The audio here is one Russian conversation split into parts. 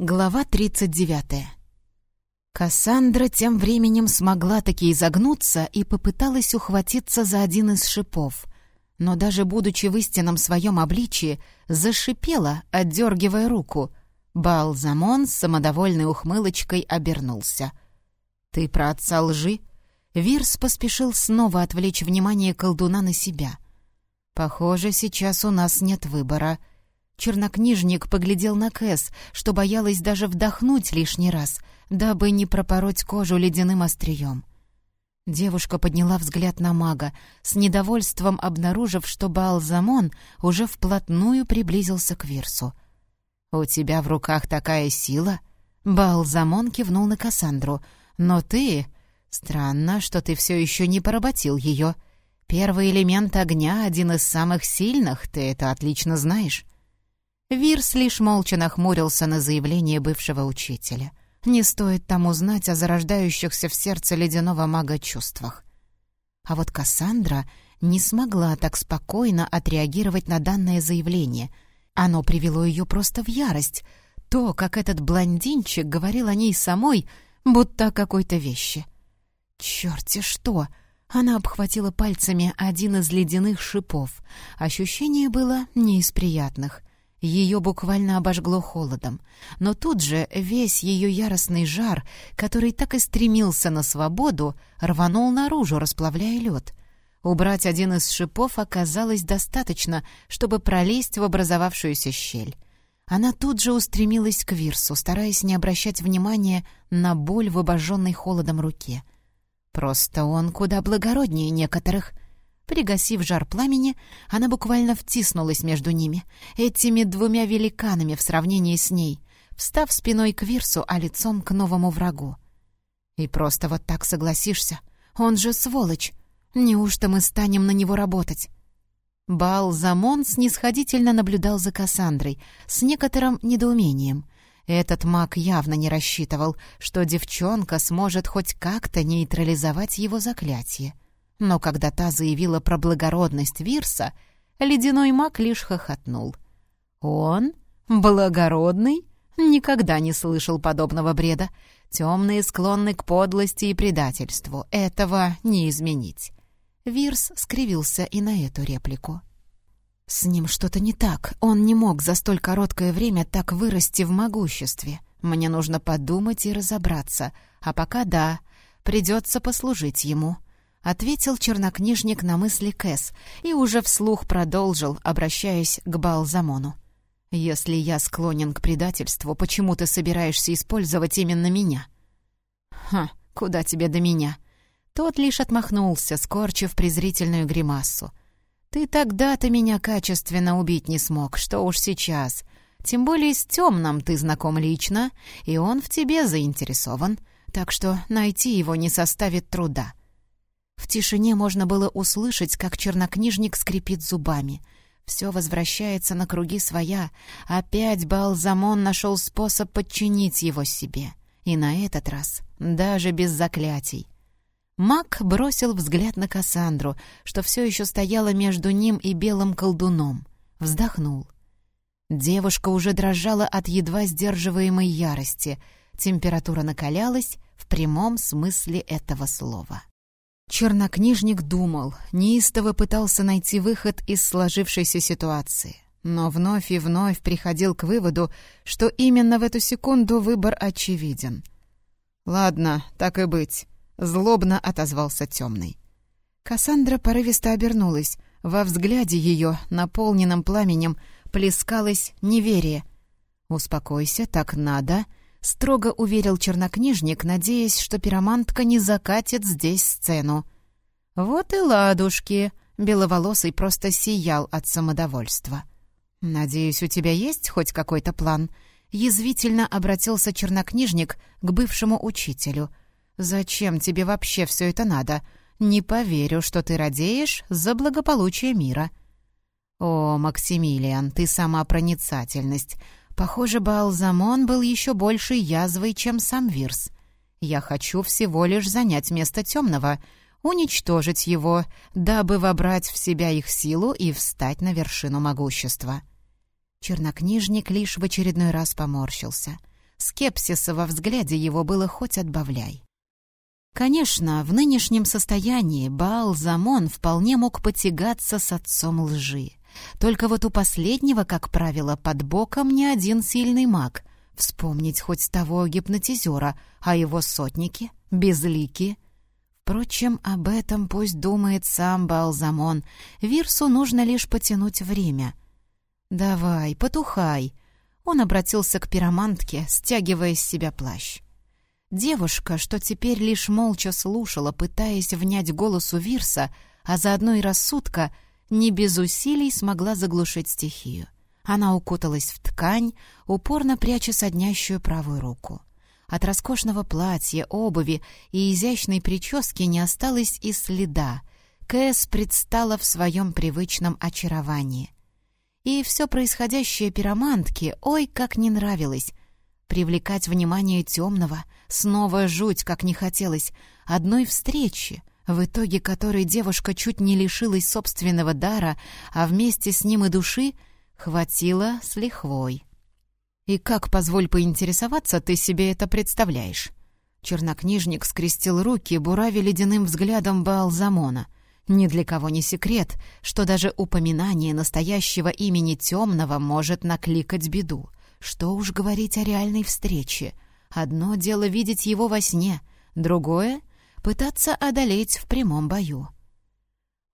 Глава 39. Кассандра тем временем смогла таки изогнуться и попыталась ухватиться за один из шипов, но даже будучи в истинном своем обличии, зашипела, отдергивая руку. Балзамон с самодовольной ухмылочкой обернулся. «Ты про отца лжи?» Вирс поспешил снова отвлечь внимание колдуна на себя. «Похоже, сейчас у нас нет выбора», Чернокнижник поглядел на Кэс, что боялась даже вдохнуть лишний раз, дабы не пропороть кожу ледяным острием. Девушка подняла взгляд на мага, с недовольством обнаружив, что Баалзамон уже вплотную приблизился к Вирсу. «У тебя в руках такая сила?» Баалзамон кивнул на Кассандру. «Но ты... Странно, что ты все еще не поработил ее. Первый элемент огня — один из самых сильных, ты это отлично знаешь». Вирс лишь молча нахмурился на заявление бывшего учителя. Не стоит тому знать о зарождающихся в сердце ледяного мага чувствах. А вот Кассандра не смогла так спокойно отреагировать на данное заявление. Оно привело ее просто в ярость. То, как этот блондинчик говорил о ней самой, будто о какой-то вещи. «Чёрт-те что!» Она обхватила пальцами один из ледяных шипов. Ощущение было не из приятных. Ее буквально обожгло холодом, но тут же весь ее яростный жар, который так и стремился на свободу, рванул наружу, расплавляя лед. Убрать один из шипов оказалось достаточно, чтобы пролезть в образовавшуюся щель. Она тут же устремилась к Вирсу, стараясь не обращать внимания на боль в обожженной холодом руке. Просто он куда благороднее некоторых — Пригасив жар пламени, она буквально втиснулась между ними, этими двумя великанами в сравнении с ней, встав спиной к Вирсу, а лицом к новому врагу. «И просто вот так согласишься? Он же сволочь! Неужто мы станем на него работать?» Бал Замон снисходительно наблюдал за Кассандрой с некоторым недоумением. Этот маг явно не рассчитывал, что девчонка сможет хоть как-то нейтрализовать его заклятие. Но когда та заявила про благородность Вирса, ледяной маг лишь хохотнул. «Он? Благородный?» Никогда не слышал подобного бреда. Темные склонны к подлости и предательству. Этого не изменить. Вирс скривился и на эту реплику. «С ним что-то не так. Он не мог за столь короткое время так вырасти в могуществе. Мне нужно подумать и разобраться. А пока да, придется послужить ему. — ответил чернокнижник на мысли Кэс и уже вслух продолжил, обращаясь к Балзамону. «Если я склонен к предательству, почему ты собираешься использовать именно меня?» «Ха, куда тебе до меня?» Тот лишь отмахнулся, скорчив презрительную гримасу. «Ты тогда-то меня качественно убить не смог, что уж сейчас. Тем более с темным ты знаком лично, и он в тебе заинтересован, так что найти его не составит труда». В тишине можно было услышать, как чернокнижник скрипит зубами. Все возвращается на круги своя. Опять Балзамон нашел способ подчинить его себе. И на этот раз даже без заклятий. Мак бросил взгляд на Кассандру, что все еще стояла между ним и белым колдуном. Вздохнул. Девушка уже дрожала от едва сдерживаемой ярости. Температура накалялась в прямом смысле этого слова. Чернокнижник думал, неистово пытался найти выход из сложившейся ситуации, но вновь и вновь приходил к выводу, что именно в эту секунду выбор очевиден. «Ладно, так и быть», — злобно отозвался темный. Кассандра порывисто обернулась. Во взгляде ее, наполненном пламенем, плескалось неверие. «Успокойся, так надо», — строго уверил чернокнижник, надеясь, что пиромантка не закатит здесь сцену. «Вот и ладушки!» — беловолосый просто сиял от самодовольства. «Надеюсь, у тебя есть хоть какой-то план?» — язвительно обратился чернокнижник к бывшему учителю. «Зачем тебе вообще все это надо? Не поверю, что ты радеешь за благополучие мира». «О, Максимилиан, ты сама проницательность!» Похоже, Балзамон был еще больше язвой, чем сам Вирс. Я хочу всего лишь занять место темного, уничтожить его, дабы вобрать в себя их силу и встать на вершину могущества. Чернокнижник лишь в очередной раз поморщился. Скепсиса во взгляде его было хоть отбавляй. Конечно, в нынешнем состоянии Баал-Замон вполне мог потягаться с отцом лжи. Только вот у последнего, как правило, под боком не один сильный маг. Вспомнить хоть того гипнотизера, а его сотники, безлики. Впрочем, об этом пусть думает сам Балзамон. Вирсу нужно лишь потянуть время. «Давай, потухай!» Он обратился к пиромантке, стягивая с себя плащ. Девушка, что теперь лишь молча слушала, пытаясь внять голосу Вирса, а заодно и рассудка, не без усилий смогла заглушить стихию. Она укуталась в ткань, упорно пряча соднящую правую руку. От роскошного платья, обуви и изящной прически не осталось и следа. Кэс предстала в своем привычном очаровании. И все происходящее пиромантке ой как не нравилось. Привлекать внимание темного, снова жуть как не хотелось, одной встречи, в итоге которой девушка чуть не лишилась собственного дара, а вместе с ним и души, хватило с лихвой. «И как, позволь поинтересоваться, ты себе это представляешь?» Чернокнижник скрестил руки, бурави ледяным взглядом Баалзамона — ни для кого не секрет, что даже упоминание настоящего имени темного может накликать беду. Что уж говорить о реальной встрече. Одно дело видеть его во сне, другое — пытаться одолеть в прямом бою.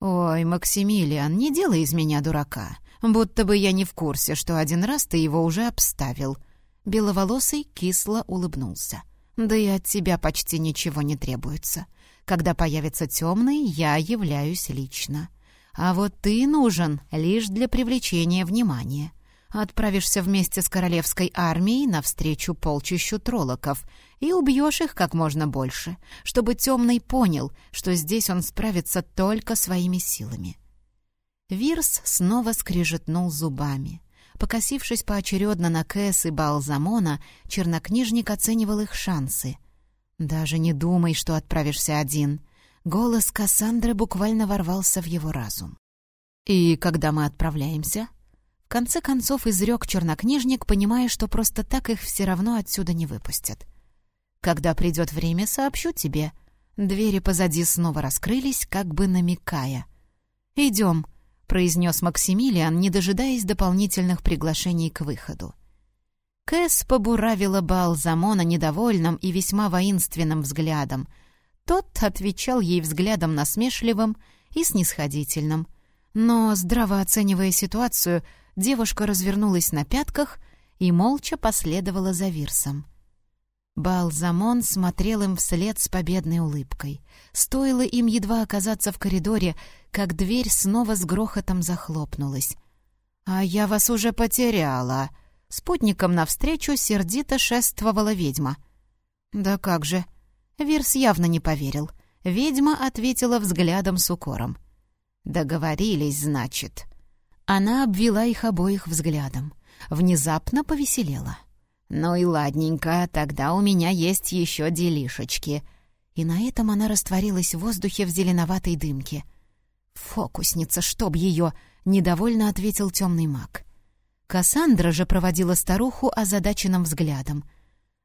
«Ой, Максимилиан, не делай из меня дурака, будто бы я не в курсе, что один раз ты его уже обставил». Беловолосый кисло улыбнулся. «Да и от тебя почти ничего не требуется. Когда появится темный, я являюсь лично. А вот ты нужен лишь для привлечения внимания. Отправишься вместе с королевской армией навстречу полчищу троллоков и убьешь их как можно больше, чтобы темный понял, что здесь он справится только своими силами. Вирс снова скрижетнул зубами. Покосившись поочередно на Кэс и Балзамона, чернокнижник оценивал их шансы — «Даже не думай, что отправишься один». Голос Кассандры буквально ворвался в его разум. «И когда мы отправляемся?» В конце концов изрек чернокнижник, понимая, что просто так их все равно отсюда не выпустят. «Когда придет время, сообщу тебе». Двери позади снова раскрылись, как бы намекая. «Идем», — произнес Максимилиан, не дожидаясь дополнительных приглашений к выходу. Кэс побуравила Балзамона недовольным и весьма воинственным взглядом. Тот отвечал ей взглядом насмешливым и снисходительным. Но, здраво оценивая ситуацию, девушка развернулась на пятках и молча последовала за Вирсом. Балзамон смотрел им вслед с победной улыбкой. Стоило им едва оказаться в коридоре, как дверь снова с грохотом захлопнулась. «А я вас уже потеряла!» Спутником навстречу сердито шествовала ведьма. «Да как же!» Вирс явно не поверил. Ведьма ответила взглядом с укором. «Договорились, значит». Она обвела их обоих взглядом. Внезапно повеселела. «Ну и ладненько, тогда у меня есть еще делишечки». И на этом она растворилась в воздухе в зеленоватой дымке. «Фокусница, чтоб ее!» — недовольно ответил темный маг. Кассандра же проводила старуху озадаченным взглядом.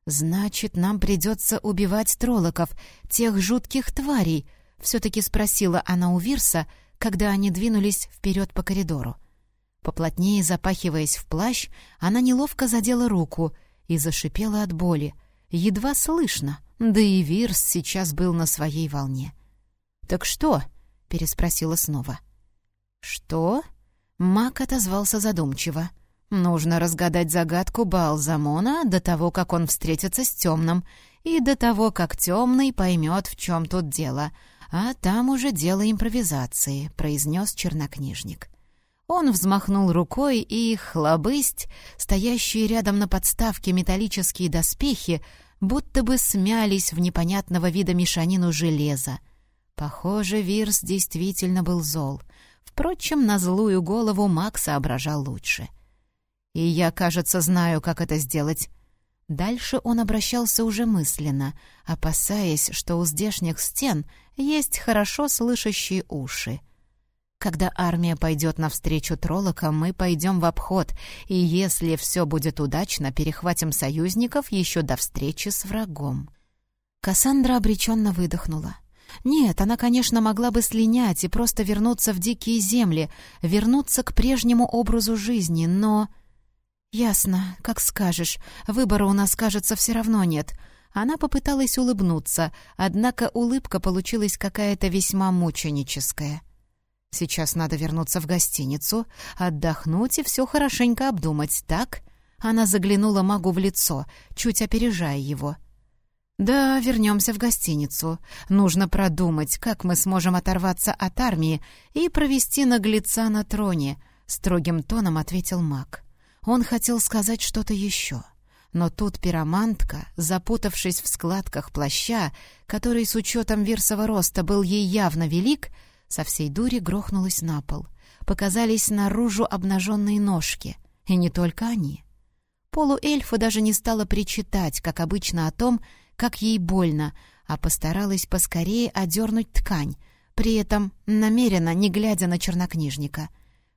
«Значит, нам придется убивать троллоков, тех жутких тварей», — все-таки спросила она у Вирса, когда они двинулись вперед по коридору. Поплотнее запахиваясь в плащ, она неловко задела руку и зашипела от боли. Едва слышно, да и Вирс сейчас был на своей волне. «Так что?» — переспросила снова. «Что?» — Мак отозвался задумчиво. Нужно разгадать загадку Балзамона до того, как он встретится с темным, и до того, как темный поймет, в чем тут дело. А там уже дело импровизации», — произнес чернокнижник. Он взмахнул рукой, и хлобысть, стоящие рядом на подставке металлические доспехи, будто бы смялись в непонятного вида мешанину железа. Похоже, Вирс действительно был зол. Впрочем, на злую голову Макс соображал лучше — и я, кажется, знаю, как это сделать». Дальше он обращался уже мысленно, опасаясь, что у здешних стен есть хорошо слышащие уши. Когда армия пойдет навстречу троллокам, мы пойдем в обход, и если все будет удачно, перехватим союзников еще до встречи с врагом». Кассандра обреченно выдохнула. Нет, она, конечно, могла бы слинять и просто вернуться в дикие земли, вернуться к прежнему образу жизни, но... «Ясно, как скажешь. Выбора у нас, кажется, все равно нет». Она попыталась улыбнуться, однако улыбка получилась какая-то весьма мученическая. Сейчас надо вернуться в гостиницу, отдохнуть и все хорошенько обдумать, так? Она заглянула магу в лицо, чуть опережая его. «Да, вернемся в гостиницу. Нужно продумать, как мы сможем оторваться от армии и провести наглеца на троне», — строгим тоном ответил маг. Он хотел сказать что-то еще. Но тут пиромантка, запутавшись в складках плаща, который с учетом вирсового роста был ей явно велик, — со всей дури грохнулась на пол. Показались наружу обнаженные ножки. И не только они. Полуэльфа даже не стала причитать, как обычно, о том, как ей больно, а постаралась поскорее одернуть ткань, при этом намеренно не глядя на чернокнижника.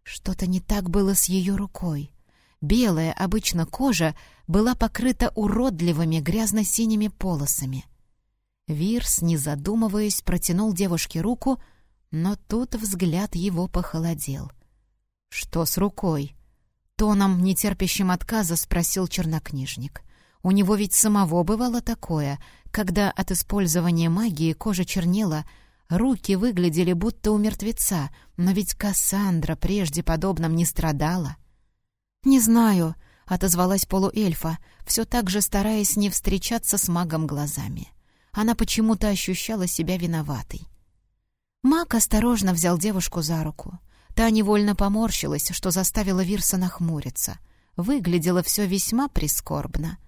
Что-то не так было с ее рукой. Белая, обычно кожа, была покрыта уродливыми грязно-синими полосами. Вирс, не задумываясь, протянул девушке руку, но тут взгляд его похолодел. «Что с рукой?» Тоном, нетерпящим отказа, спросил чернокнижник. У него ведь самого бывало такое, когда от использования магии кожа чернела, руки выглядели будто у мертвеца, но ведь Кассандра прежде подобным не страдала. «Не знаю», — отозвалась полуэльфа, все так же стараясь не встречаться с магом глазами. Она почему-то ощущала себя виноватой. Мак осторожно взял девушку за руку. Та невольно поморщилась, что заставила Вирса нахмуриться. Выглядело все весьма прискорбно.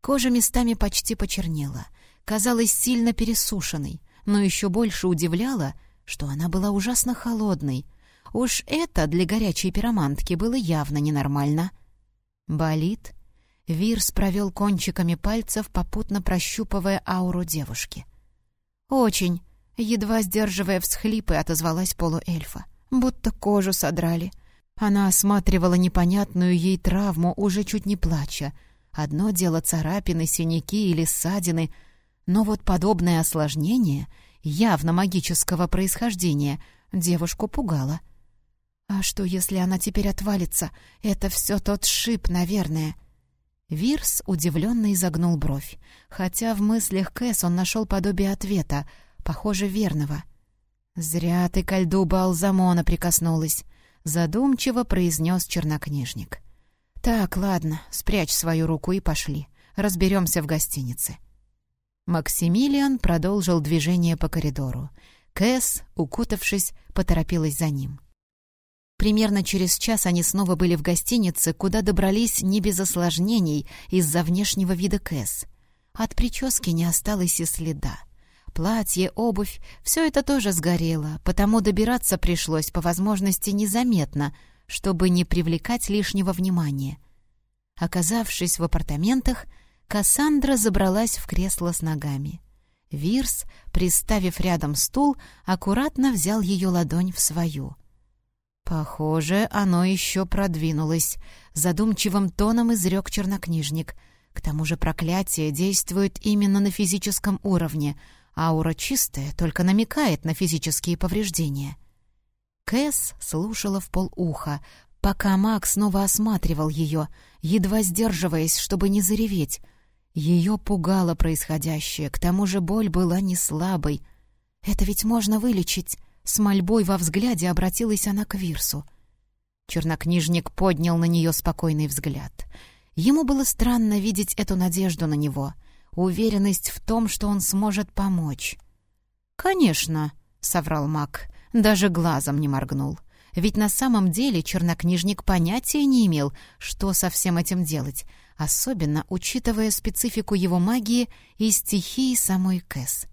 Кожа местами почти почернела, казалась сильно пересушенной, но еще больше удивляло, что она была ужасно холодной. Уж это для горячей пиромантки было явно ненормально. «Болит?» Вирс провел кончиками пальцев, попутно прощупывая ауру девушки. «Очень», Едва сдерживая всхлипы, отозвалась полуэльфа. Будто кожу содрали. Она осматривала непонятную ей травму, уже чуть не плача. Одно дело царапины, синяки или ссадины, но вот подобное осложнение, явно магического происхождения, девушку пугало. «А что, если она теперь отвалится? Это все тот шип, наверное». Вирс удивленно изогнул бровь, хотя в мыслях Кэс он нашел подобие ответа — похоже, верного. «Зря ты ко льду Балзамона прикоснулась», — задумчиво произнес чернокнижник. «Так, ладно, спрячь свою руку и пошли. Разберемся в гостинице». Максимилиан продолжил движение по коридору. Кэс, укутавшись, поторопилась за ним. Примерно через час они снова были в гостинице, куда добрались не без осложнений из-за внешнего вида Кэс. От прически не осталось и следа. Платье, обувь — все это тоже сгорело, потому добираться пришлось по возможности незаметно, чтобы не привлекать лишнего внимания. Оказавшись в апартаментах, Кассандра забралась в кресло с ногами. Вирс, приставив рядом стул, аккуратно взял ее ладонь в свою. «Похоже, оно еще продвинулось», — задумчивым тоном изрек чернокнижник. «К тому же проклятие действует именно на физическом уровне, Аура чистая, только намекает на физические повреждения. Кэс слушала в полуха, пока Мак снова осматривал ее, едва сдерживаясь, чтобы не зареветь. Ее пугало происходящее, к тому же боль была не слабой. «Это ведь можно вылечить!» С мольбой во взгляде обратилась она к Вирсу. Чернокнижник поднял на нее спокойный взгляд. Ему было странно видеть эту надежду на него — уверенность в том, что он сможет помочь. «Конечно», — соврал маг, даже глазом не моргнул. Ведь на самом деле чернокнижник понятия не имел, что со всем этим делать, особенно учитывая специфику его магии и стихии самой Кэс.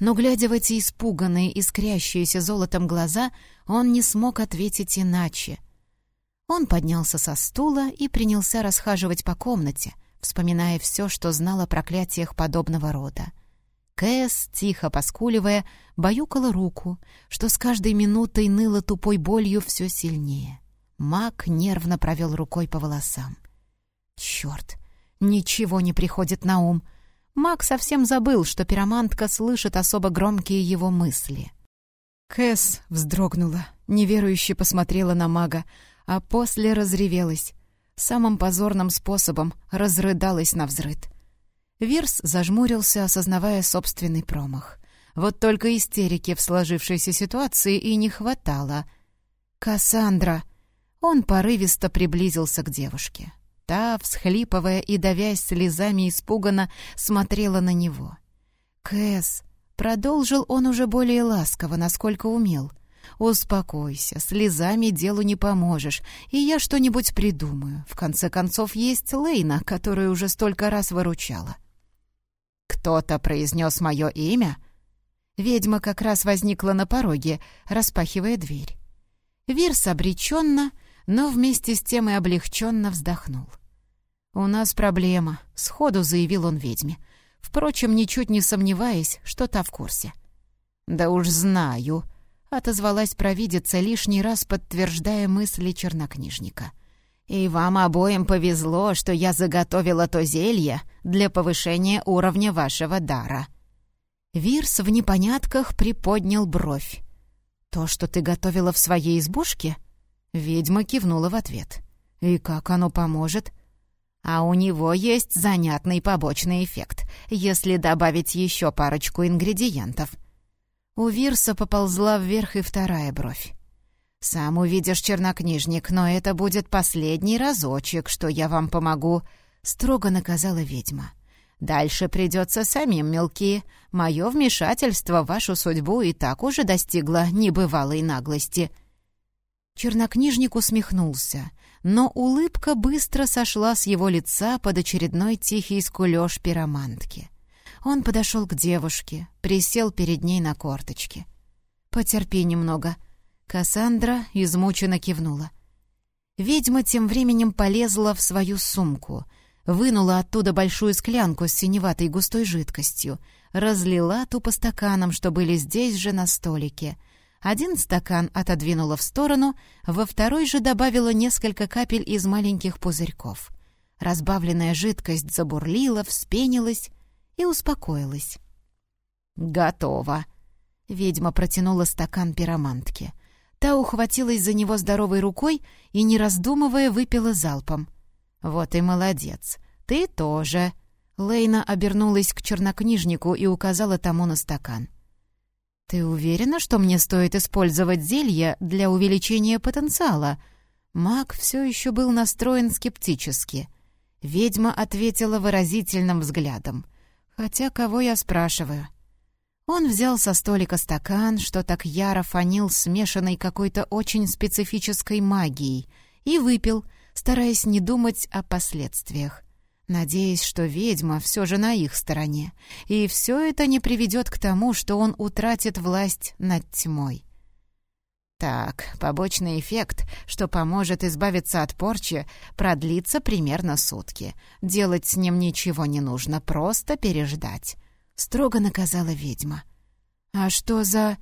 Но, глядя в эти испуганные, искрящиеся золотом глаза, он не смог ответить иначе. Он поднялся со стула и принялся расхаживать по комнате, вспоминая все, что знал о проклятиях подобного рода. Кэс, тихо поскуливая, баюкала руку, что с каждой минутой ныло тупой болью все сильнее. Мак нервно провел рукой по волосам. «Черт! Ничего не приходит на ум!» Мак совсем забыл, что пиромантка слышит особо громкие его мысли. Кэс вздрогнула, неверующе посмотрела на мага, а после разревелась. Самым позорным способом разрыдалась на взрыд. Вирс зажмурился, осознавая собственный промах. Вот только истерики в сложившейся ситуации и не хватало. «Кассандра!» Он порывисто приблизился к девушке. Та, всхлипывая и давясь слезами испуганно, смотрела на него. «Кэс!» — продолжил он уже более ласково, насколько умел. «Успокойся, слезами делу не поможешь, и я что-нибудь придумаю. В конце концов, есть Лейна, которая уже столько раз выручала». «Кто-то произнес мое имя?» Ведьма как раз возникла на пороге, распахивая дверь. Вирс обреченно, но вместе с тем и облегченно вздохнул. «У нас проблема», — сходу заявил он ведьме, впрочем, ничуть не сомневаясь, что та в курсе. «Да уж знаю», — отозвалась провидица, лишний раз подтверждая мысли чернокнижника. И вам обоим повезло, что я заготовила то зелье для повышения уровня вашего дара». Вирс в непонятках приподнял бровь. «То, что ты готовила в своей избушке?» Ведьма кивнула в ответ. «И как оно поможет?» «А у него есть занятный побочный эффект, если добавить еще парочку ингредиентов». У Вирса поползла вверх и вторая бровь. «Сам увидишь, чернокнижник, но это будет последний разочек, что я вам помогу», — строго наказала ведьма. «Дальше придется самим, мелкие. Мое вмешательство в вашу судьбу и так уже достигло небывалой наглости». Чернокнижник усмехнулся, но улыбка быстро сошла с его лица под очередной тихий скулёж пиромантки. Он подошел к девушке, присел перед ней на корточки. «Потерпи немного», — Кассандра измученно кивнула. Ведьма тем временем полезла в свою сумку, вынула оттуда большую склянку с синеватой густой жидкостью, разлила ту по стаканам, что были здесь же на столике. Один стакан отодвинула в сторону, во второй же добавила несколько капель из маленьких пузырьков. Разбавленная жидкость забурлила, вспенилась и успокоилась. «Готово!» Ведьма протянула стакан пиромантке. Та ухватилась за него здоровой рукой и, не раздумывая, выпила залпом. «Вот и молодец. Ты тоже». Лейна обернулась к чернокнижнику и указала тому на стакан. «Ты уверена, что мне стоит использовать зелье для увеличения потенциала?» Маг все еще был настроен скептически. Ведьма ответила выразительным взглядом. «Хотя кого я спрашиваю?» Он взял со столика стакан, что так яро фанил смешанной какой-то очень специфической магией, и выпил, стараясь не думать о последствиях, надеясь, что ведьма все же на их стороне, и все это не приведет к тому, что он утратит власть над тьмой. Так, побочный эффект, что поможет избавиться от порчи, продлится примерно сутки. Делать с ним ничего не нужно, просто переждать строго наказала ведьма. «А что за...»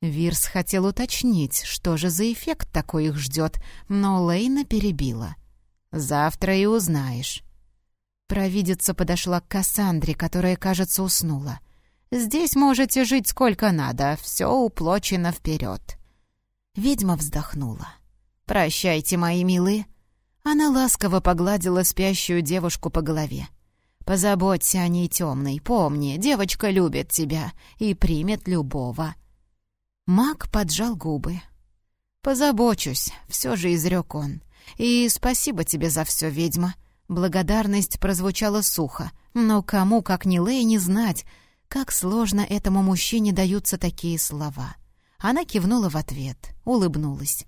Вирс хотел уточнить, что же за эффект такой их ждет, но Лейна перебила. «Завтра и узнаешь». Провидица подошла к Кассандре, которая, кажется, уснула. «Здесь можете жить сколько надо, все уплочено вперед». Ведьма вздохнула. «Прощайте, мои милые». Она ласково погладила спящую девушку по голове. Позаботься о ней темной, помни, девочка любит тебя и примет любого». Маг поджал губы. «Позабочусь», — все же изрек он. «И спасибо тебе за все, ведьма». Благодарность прозвучала сухо, но кому, как не Лэй, не знать, как сложно этому мужчине даются такие слова. Она кивнула в ответ, улыбнулась.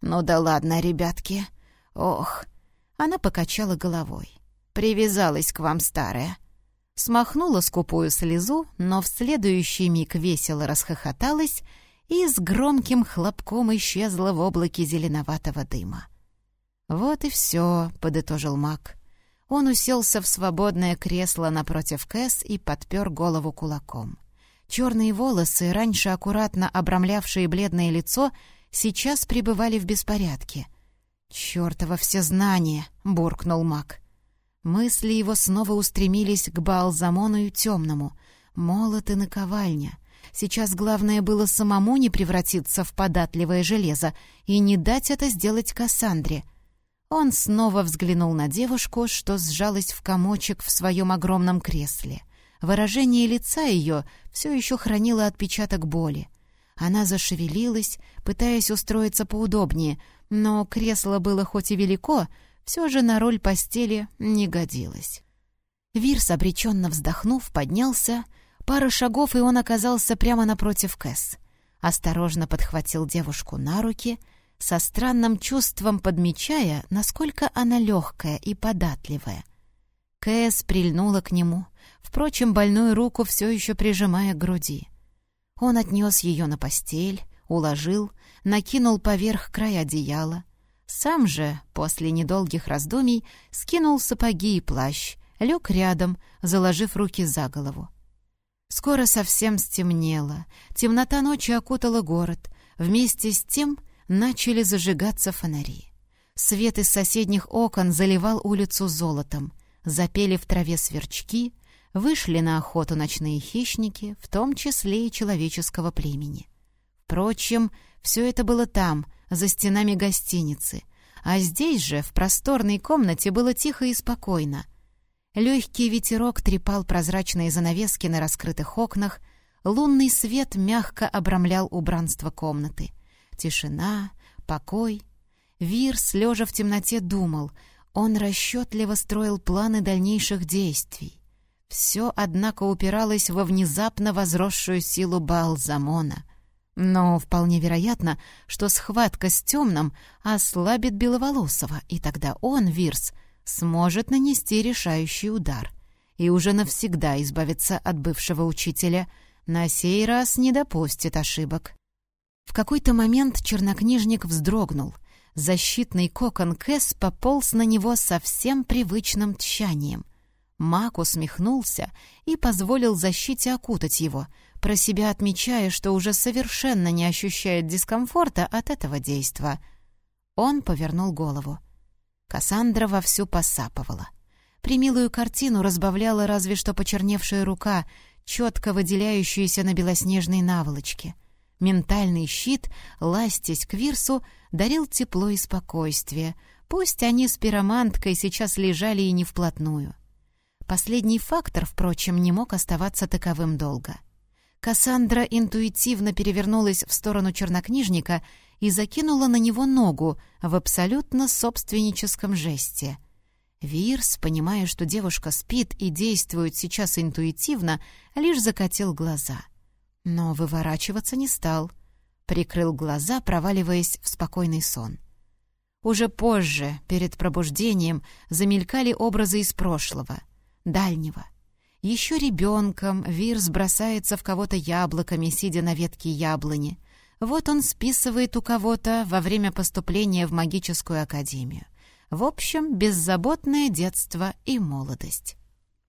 «Ну да ладно, ребятки. Ох!» Она покачала головой. Привязалась к вам старая». Смахнула скупую слезу, но в следующий миг весело расхохоталась и с громким хлопком исчезла в облаке зеленоватого дыма. «Вот и все», — подытожил маг. Он уселся в свободное кресло напротив Кэс и подпер голову кулаком. Черные волосы, раньше аккуратно обрамлявшие бледное лицо, сейчас пребывали в беспорядке. «Чёртово всезнание!» — буркнул маг. Мысли его снова устремились к Баалзамону и Темному. Молот и наковальня. Сейчас главное было самому не превратиться в податливое железо и не дать это сделать Кассандре. Он снова взглянул на девушку, что сжалась в комочек в своем огромном кресле. Выражение лица ее все еще хранило отпечаток боли. Она зашевелилась, пытаясь устроиться поудобнее, но кресло было хоть и велико, все же на роль постели не годилось. Вирс, обреченно вздохнув, поднялся. Пара шагов, и он оказался прямо напротив Кэс. Осторожно подхватил девушку на руки, со странным чувством подмечая, насколько она легкая и податливая. Кэс прильнула к нему, впрочем, больную руку все еще прижимая к груди. Он отнес ее на постель, уложил, накинул поверх край одеяла. Сам же, после недолгих раздумий, скинул сапоги и плащ, лег рядом, заложив руки за голову. Скоро совсем стемнело, темнота ночи окутала город, вместе с тем начали зажигаться фонари. Свет из соседних окон заливал улицу золотом, запели в траве сверчки, вышли на охоту ночные хищники, в том числе и человеческого племени. Впрочем, все это было там, за стенами гостиницы, а здесь же, в просторной комнате, было тихо и спокойно. Легкий ветерок трепал прозрачные занавески на раскрытых окнах, лунный свет мягко обрамлял убранство комнаты. Тишина, покой. Вирс, лежа в темноте, думал, он расчетливо строил планы дальнейших действий. Все, однако, упиралось во внезапно возросшую силу Балзамона — но вполне вероятно, что схватка с темным ослабит Беловолосого, и тогда он, Вирс, сможет нанести решающий удар и уже навсегда избавиться от бывшего учителя, на сей раз не допустит ошибок. В какой-то момент чернокнижник вздрогнул. Защитный кокон Кэс пополз на него со всем привычным тщанием. Мак усмехнулся и позволил защите окутать его — про себя отмечая, что уже совершенно не ощущает дискомфорта от этого действа. Он повернул голову. Кассандра вовсю посапывала. Примилую картину разбавляла разве что почерневшая рука, четко выделяющаяся на белоснежной наволочке. Ментальный щит, ластясь к Вирсу, дарил тепло и спокойствие. Пусть они с пироманткой сейчас лежали и не вплотную. Последний фактор, впрочем, не мог оставаться таковым долго. Кассандра интуитивно перевернулась в сторону чернокнижника и закинула на него ногу в абсолютно собственническом жесте. Вирс, понимая, что девушка спит и действует сейчас интуитивно, лишь закатил глаза. Но выворачиваться не стал. Прикрыл глаза, проваливаясь в спокойный сон. Уже позже, перед пробуждением, замелькали образы из прошлого, дальнего — еще ребенком Вирс бросается в кого-то яблоками, сидя на ветке яблони. Вот он списывает у кого-то во время поступления в магическую академию. В общем, беззаботное детство и молодость.